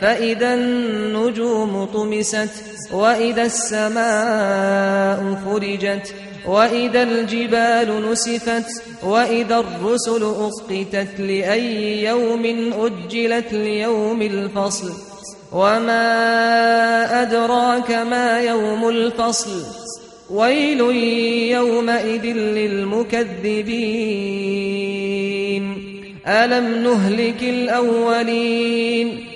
فإذا النجوم طمست وإذا السماء فرجت وإذا الجبال نسفت وإذا الرسل أسقتت لأي يوم أجلت ليوم الفصل وما أدراك ما يوم الفصل ويل يومئذ للمكذبين ألم نهلك الأولين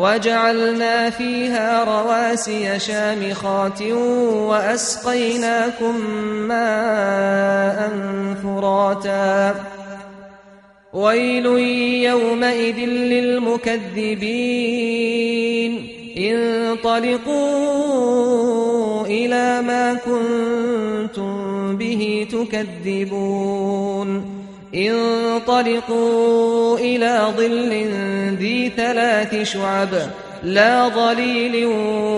وجعلنا فيها رواسي شامخات وأسقيناكم ماء فراتا. ويل يومئذ للمكذبين. انطلقوا إلى ما كنتم به تكذبون. انطلقوا إلى ظل ذي ثلاث شعب، لا ظليل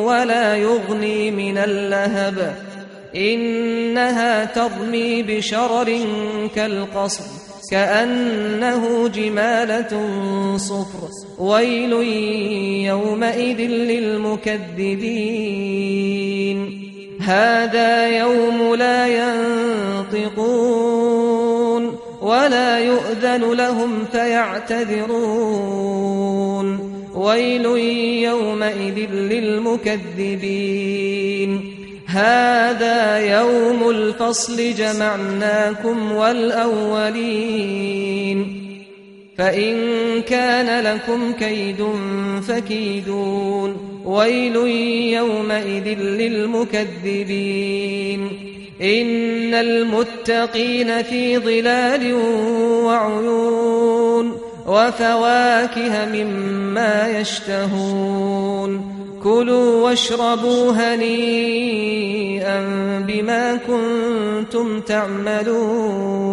ولا يغني من اللهب. إنها ترمي بشرر كالقصر، كأنه جمالة صفر. ويل يومئذ للمكذبين. هذا يوم لا ينطقون ولا يؤذن لهم فيعتذرون. ويل يومئذ للمكذبين. هذا يوم الفصل جمعناكم والأولين. فإن كان لكم كيد فكيدون ويل يومئذ للمكذبين إن المتقين في ظلال وعيون وفواكه مما يشتهون كلوا واشربوا هنيئا بما كنتم تعملون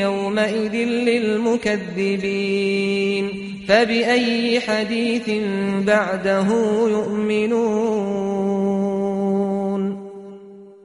يومئذ للمكذبين فبأي حديث بعده يؤمنون